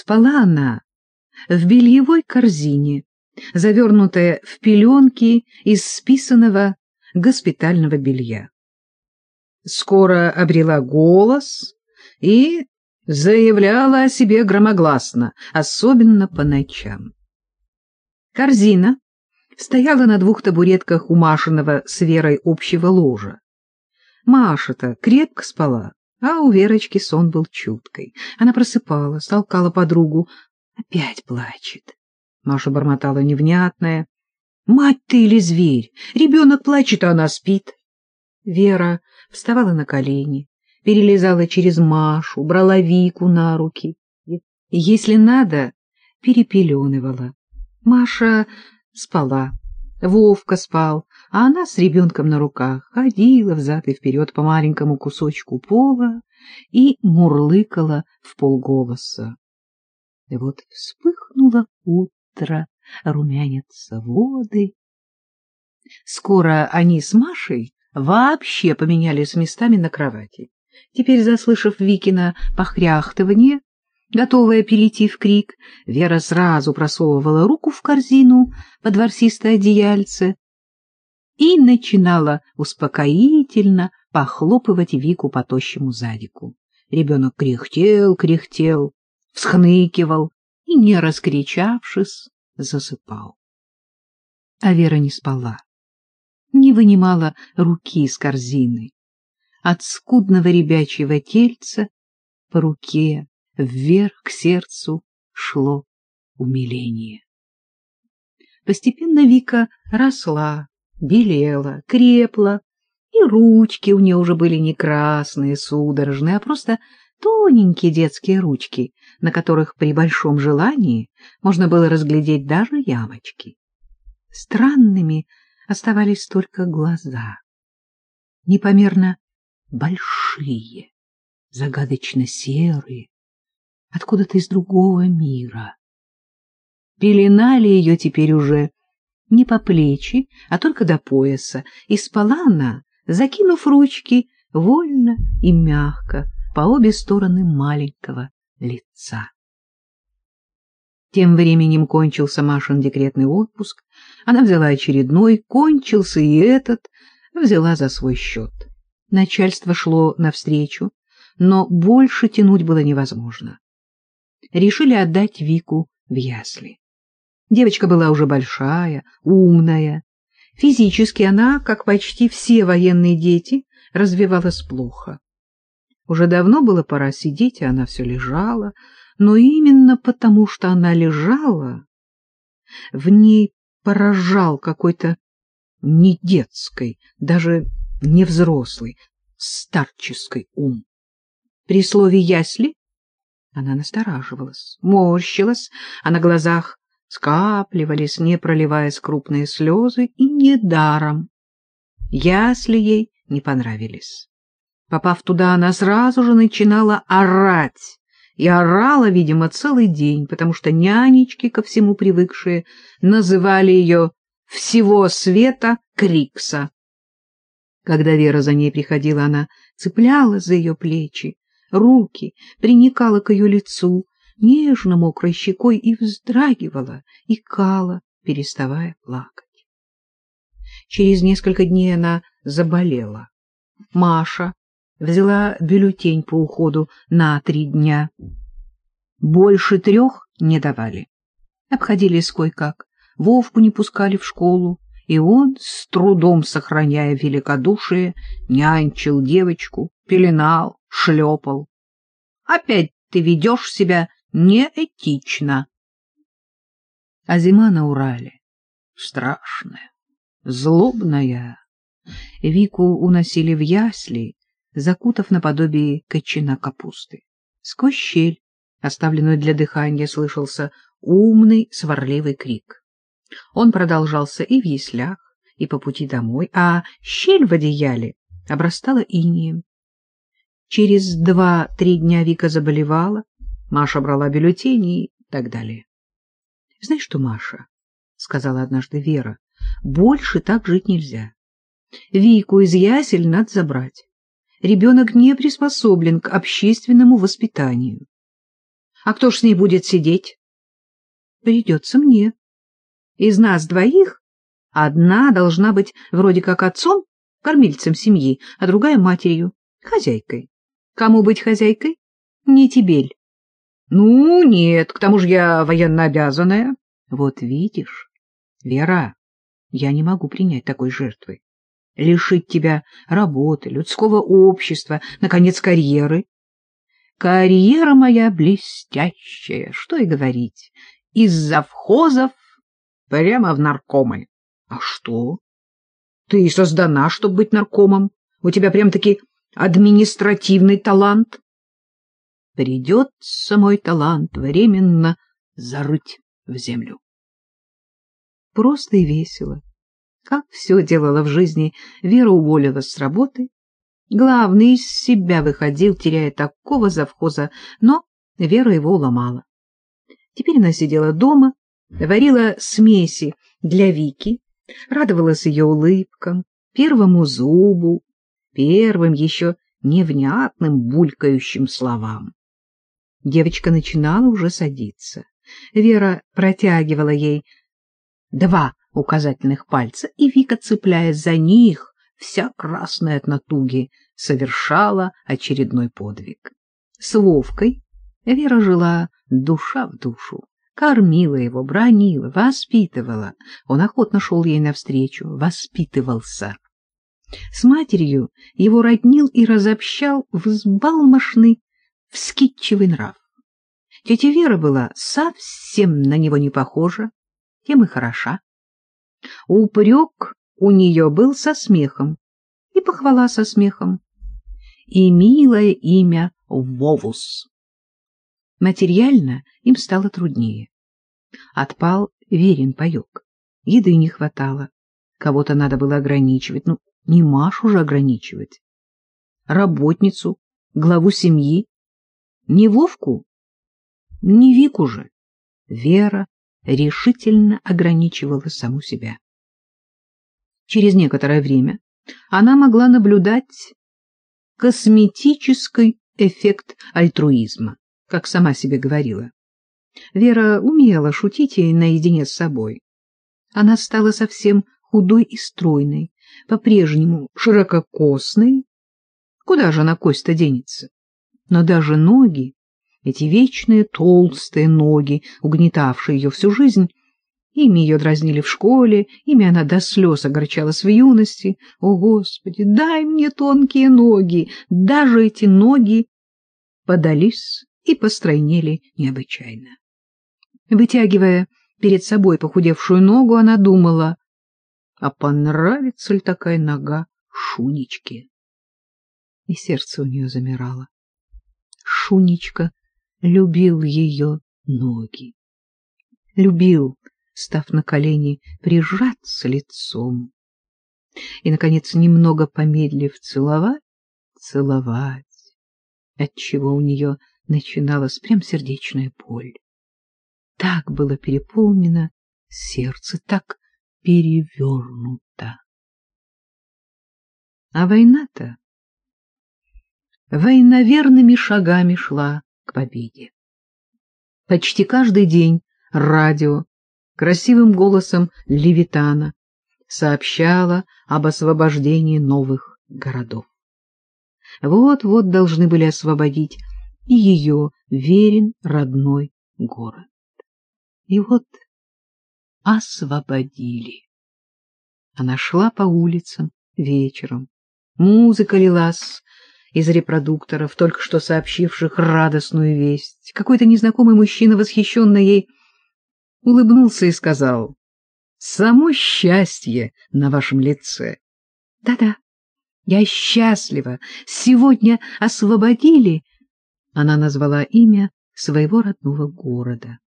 Спала она в бельевой корзине, завернутая в пеленки из списанного госпитального белья. Скоро обрела голос и заявляла о себе громогласно, особенно по ночам. Корзина стояла на двух табуретках у Машиного с Верой общего ложа. Маша-то крепко спала, а у Верочки сон был чуткой. Она просыпалась, толкала подругу. Опять плачет. Маша бормотала невнятное. «Мать ты или зверь? Ребенок плачет, а она спит». Вера вставала на колени, перелезала через Машу, брала Вику на руки. Если надо, перепеленывала. Маша спала, Вовка спал, а она с ребенком на руках ходила взад и вперед по маленькому кусочку пола и мурлыкала в полголоса. И вот вспыхнуло утро, румянятся воды. Скоро они с Машей вообще поменялись местами на кровати. Теперь, заслышав Викина похряхтывание, Готовая перейти в крик, Вера сразу просовывала руку в корзину под ворсистое одеяльце и начинала успокоительно похлопывать Вику по тощему задику. Ребенок кряхтел, кряхтел, всхныкивал и, не раскричавшись, засыпал. А Вера не спала, не вынимала руки из корзины. От скудного ребячьего тельца по руке вверх к сердцу шло умиление. Постепенно Вика росла, белела, крепла, и ручки у нее уже были не красные, судорожные, а просто тоненькие детские ручки, на которых при большом желании можно было разглядеть даже ямочки. Странными оставались только глаза, непомерно большие, загадочно серые, откуда-то из другого мира. Пеленали ее теперь уже не по плечи, а только до пояса, и спала она, закинув ручки вольно и мягко по обе стороны маленького лица. Тем временем кончился Машин декретный отпуск, она взяла очередной, кончился и этот, взяла за свой счет. Начальство шло навстречу, но больше тянуть было невозможно решили отдать Вику в ясли. Девочка была уже большая, умная. Физически она, как почти все военные дети, развивалась плохо. Уже давно было пора сидеть, и она все лежала, но именно потому, что она лежала, в ней поражал какой-то не детской, даже не взрослый, старческий ум. При слове «ясли» Она настораживалась, морщилась, а на глазах скапливались, не проливаясь крупные слезы, и недаром. Ясли ей не понравились. Попав туда, она сразу же начинала орать, и орала, видимо, целый день, потому что нянечки, ко всему привыкшие, называли ее «всего света Крикса». Когда Вера за ней приходила, она цеплялась за ее плечи, руки, приникала к ее лицу, нежно мокрой щекой и вздрагивала, и кала, переставая плакать. Через несколько дней она заболела. Маша взяла бюллетень по уходу на три дня. Больше трех не давали. Обходились кое-как, Вовку не пускали в школу, и он, с трудом сохраняя великодушие, нянчил девочку, пеленал, шлепал. Опять ты ведешь себя неэтично. А зима на Урале страшная, злобная. Вику уносили в ясли, закутав наподобие кочана капусты. Сквозь щель, оставленную для дыхания, слышался умный сварливый крик. Он продолжался и в яслях, и по пути домой, а щель в одеяле обрастала инием. Через два-три дня Вика заболевала, Маша брала бюллетени и так далее. — Знаешь что, Маша, — сказала однажды Вера, — больше так жить нельзя. Вику из ясель надо забрать. Ребенок не приспособлен к общественному воспитанию. А кто ж с ней будет сидеть? Придется мне. Из нас двоих одна должна быть вроде как отцом, кормильцем семьи, а другая матерью, хозяйкой. Кому быть хозяйкой? Не Тебель. Ну, нет, к тому же я военно обязанная. Вот видишь, Вера, я не могу принять такой жертвы. Лишить тебя работы, людского общества, наконец, карьеры. Карьера моя блестящая, что и говорить, из завхозов прямо в наркомы. А что? Ты создана, чтобы быть наркомом. У тебя прям-таки административный талант. Придется мой талант временно зарыть в землю. Просто и весело. Как все делала в жизни, Вера уволилась с работы. Главный из себя выходил, теряя такого завхоза, но Вера его уломала. Теперь она сидела дома, варила смеси для Вики, радовалась ее улыбкам, первому зубу, первым еще невнятным булькающим словам. Девочка начинала уже садиться. Вера протягивала ей два указательных пальца, и Вика, цепляясь за них, вся красная от натуги, совершала очередной подвиг. С Вовкой Вера жила душа в душу, кормила его, бронила, воспитывала. Он охотно шел ей навстречу, воспитывался. С матерью его роднил и разобщал взбалмошный, вскидчивый нрав. Тетя Вера была совсем на него не похожа, тем и хороша. Упрек у нее был со смехом, и похвала со смехом, и милое имя Вовус. Материально им стало труднее. Отпал верен паек, еды не хватало, кого-то надо было ограничивать, ну, не Машу же ограничивать. Работницу, главу семьи, не Вовку, не Вику же. Вера решительно ограничивала саму себя. Через некоторое время она могла наблюдать косметический эффект альтруизма, как сама себе говорила. Вера умела шутить и наедине с собой. Она стала совсем худой и стройной, по-прежнему ширококосной. Куда же она кость-то денется? Но даже ноги эти вечные толстые ноги, угнетавшие ее всю жизнь, ими ее дразнили в школе, ими она до слез огорчалась в юности. О, Господи, дай мне тонкие ноги! Даже эти ноги подались и постройнели необычайно. Вытягивая перед собой похудевшую ногу, она думала, а понравится ли такая нога Шунечке? И сердце у нее замирало. Шунечка любил ее ноги. Любил, став на колени, прижаться лицом. И, наконец, немного помедлив целовать, целовать, отчего у нее начиналась прям сердечная боль. Так было переполнено сердце, так перевернуто. А война-то войноверными шагами шла к победе. Почти каждый день радио красивым голосом Левитана сообщало об освобождении новых городов. Вот-вот должны были освободить и ее верен родной город. И вот освободили. Она шла по улицам вечером. Музыка лилась из репродукторов, только что сообщивших радостную весть. Какой-то незнакомый мужчина, восхищенный ей, улыбнулся и сказал, «Само счастье на вашем лице». «Да-да, я счастлива. Сегодня освободили...» Она назвала имя своего родного города.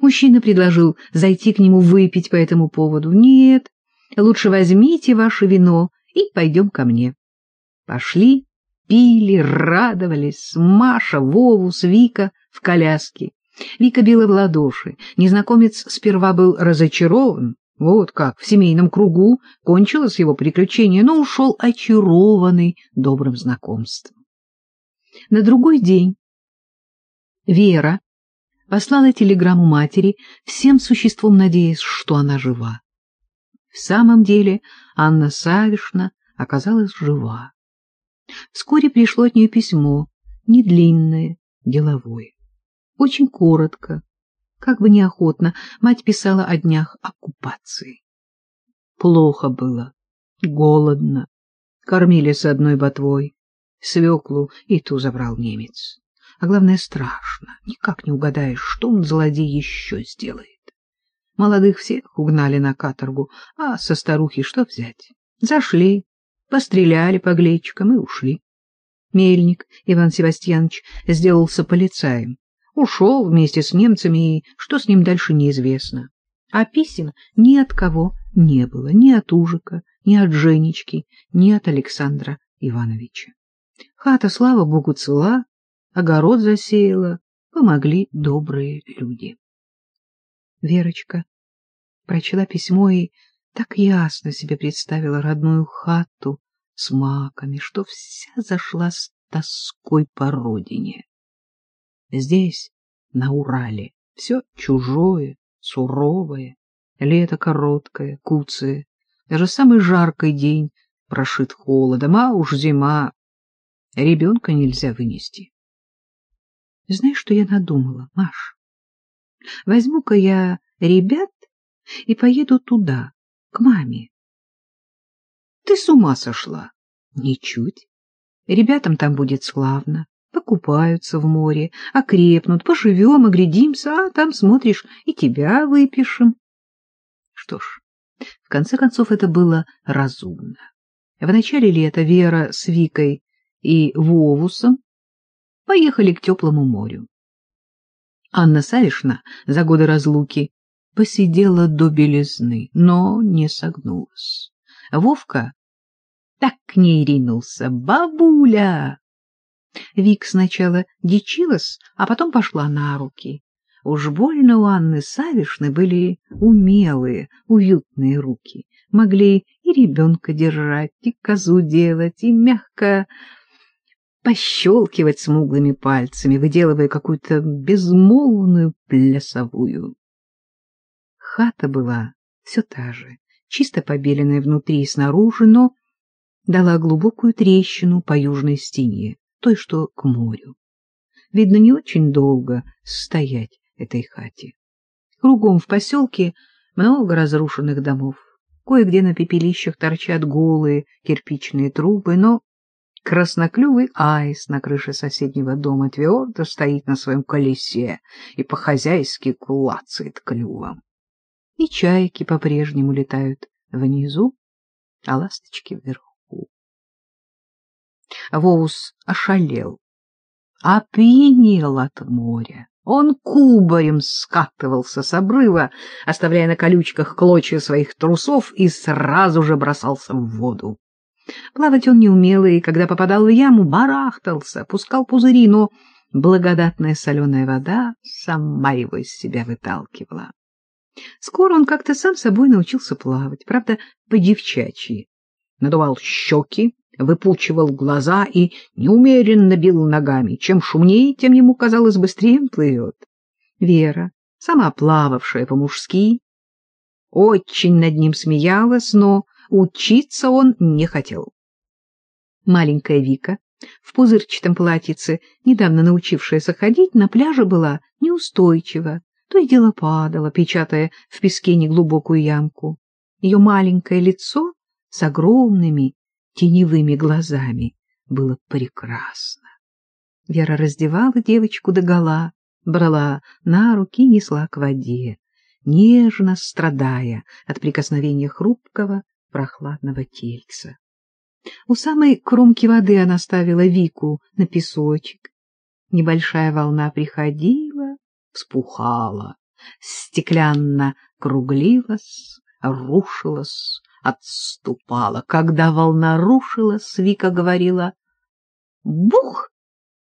Мужчина предложил зайти к нему выпить по этому поводу. «Нет, лучше возьмите ваше вино и пойдем ко мне». Пошли пили, радовались. Маша, Вовус, Вика в коляске. Вика била в ладоши. Незнакомец сперва был разочарован. Вот как в семейном кругу кончилось его приключение, но ушел очарованный добрым знакомством. На другой день Вера послала телеграмму матери, всем существом надеясь, что она жива. В самом деле Анна Савишна оказалась жива. Вскоре пришло от нее письмо, недлинное, деловое. Очень коротко, как бы неохотно, мать писала о днях оккупации. Плохо было, голодно, кормили с одной ботвой, свеклу и ту забрал немец. А главное, страшно, никак не угадаешь, что он, злодей, еще сделает. Молодых всех угнали на каторгу, а со старухи что взять? Зашли, постреляли по глечикам и ушли. Мельник Иван Севастьянович сделался полицаем. Ушел вместе с немцами, и что с ним дальше неизвестно. А писем ни от кого не было, ни от Ужика, ни от Женечки, ни от Александра Ивановича. Хата, слава богу, цела, огород засеяла, помогли добрые люди. Верочка прочла письмо и так ясно себе представила родную хату с маками, что вся зашла с тоской по родине. Здесь, на Урале, все чужое, суровое, лето короткое, куцее, даже самый жаркий день прошит холодом, а уж зима. Ребенка нельзя вынести. Знаешь, что я надумала, Маш? Возьму-ка я ребят и поеду туда, к маме. Ты с ума сошла? Ничуть. Ребятам там будет славно. Покупаются в море, окрепнут, поживем, оглядимся, а там, смотришь, и тебя выпишем. Что ж, в конце концов, это было разумно. В начале лета Вера с Викой и Вовусом поехали к теплому морю. Анна Савишна за годы разлуки посидела до белизны, но не согнулась. Вовка так к ней ринулся. «Бабуля!» Вик сначала дичилась, а потом пошла на руки. Уж больно у Анны Савишны были умелые, уютные руки. Могли и ребенка держать, и козу делать, и мягко пощелкивать смуглыми пальцами, выделывая какую-то безмолвную плясовую. Хата была все та же, чисто побеленная внутри и снаружи, но дала глубокую трещину по южной стене, той, что к морю. Видно, не очень долго стоять этой хате. Кругом в поселке много разрушенных домов. Кое-где на пепелищах торчат голые кирпичные трубы, но красноклювый айс на крыше соседнего дома твердо стоит на своем колесе и по-хозяйски клацает клювом и чайки по-прежнему летают внизу, а ласточки вверху. Воус ошалел, опьянел от моря. Он кубарем скатывался с обрыва, оставляя на колючках клочья своих трусов, и сразу же бросался в воду. Плавать он не умел, и когда попадал в яму, барахтался, пускал пузыри, но благодатная соленая вода сама его из себя выталкивала. Скоро он как-то сам собой научился плавать, правда, по-девчачьи. Надувал щеки, выпучивал глаза и неумеренно бил ногами. Чем шумнее, тем ему казалось, быстрее плывет. Вера, сама плававшая по-мужски, очень над ним смеялась, но учиться он не хотел. Маленькая Вика, в пузырчатом платьице, недавно научившаяся ходить, на пляже была неустойчива, то и дело падала, печатая в песке неглубокую ямку. Ее маленькое лицо с огромными теневыми глазами было прекрасно. Вера раздевала девочку догола, брала на руки и несла к воде, нежно страдая от прикосновения хрупкого прохладного тельца. У самой кромки воды она ставила Вику на песочек. Небольшая волна приходила, вспухала, стеклянно круглилась, рушилась, отступала. Когда волна рушилась, Вика говорила «Бух!»